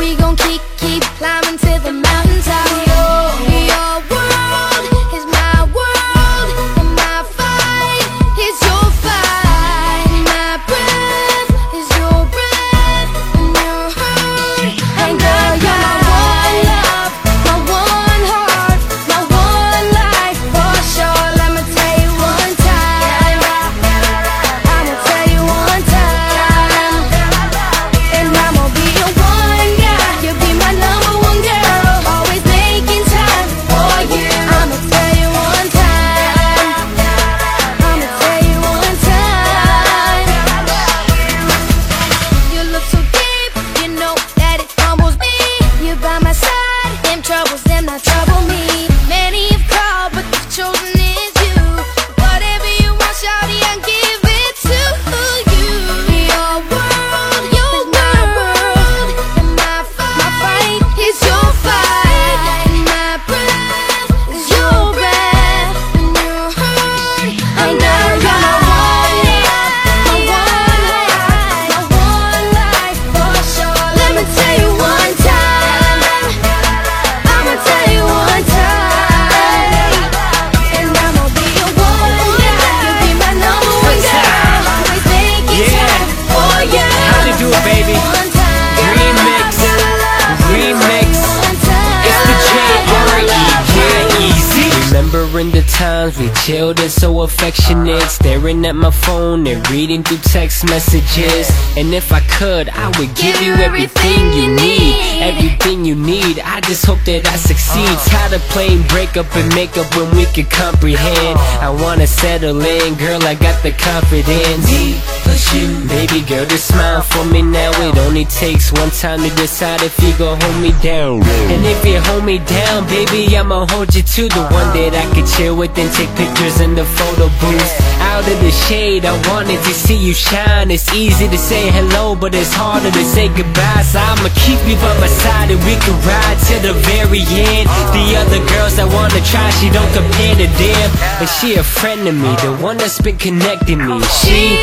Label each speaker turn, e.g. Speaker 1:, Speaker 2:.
Speaker 1: we gon' keep, keep climbing to the mountain. troubles, them not trouble me.
Speaker 2: Times we chilled and so affectionate. Staring at my phone and reading through text messages. And if I could, I would give you everything you need. Everything you need, I just hope that I succeed. Tired of playing breakup and makeup when we can comprehend. I wanna settle in, girl, I got the confidence Baby girl, just smile for me now. It only takes one time to decide if you gon' hold me down. And if you hold me down, baby, I'ma hold you to The one that I could chill with and take pictures in the photo booth Out of the shade, I wanted to see you shine. It's easy to say hello, but it's harder to say goodbye. So I'ma keep you by my side and we can ride to the very end. The other girls that wanna try, she don't compare to them. But she a friend of me, the one that's been connecting me. She